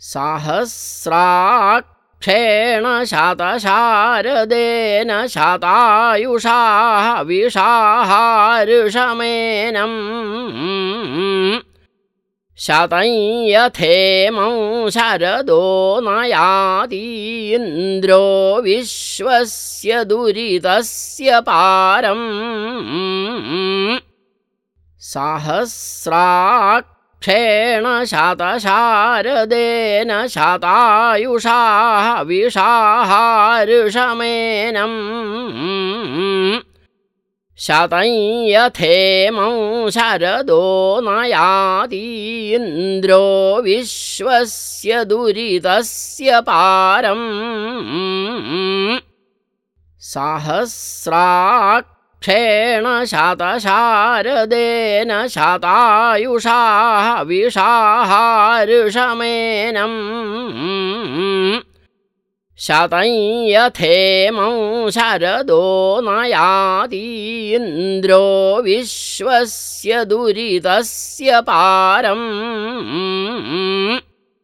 सहस्राक्षेण शतशारदेन शतायुषा विषाहारुषमेनम्। शतं यथेमं शरदो न यातीन्द्रो विश्वस्य दुरितस्य पारम् सहस्राक्षेण शतशारदेन शतायुषा विषाहारुषमेनम्। शतं यथेमं शरदो न यातीन्द्रो विश्वस्य दुरितस्य पारम् सहस्राक्षेण शतशारदेन शतायुषा विषाहारुषमेनम् शतं यथेमं शरदो न यातीन्द्रो विश्वस्य दुरितस्य पारम्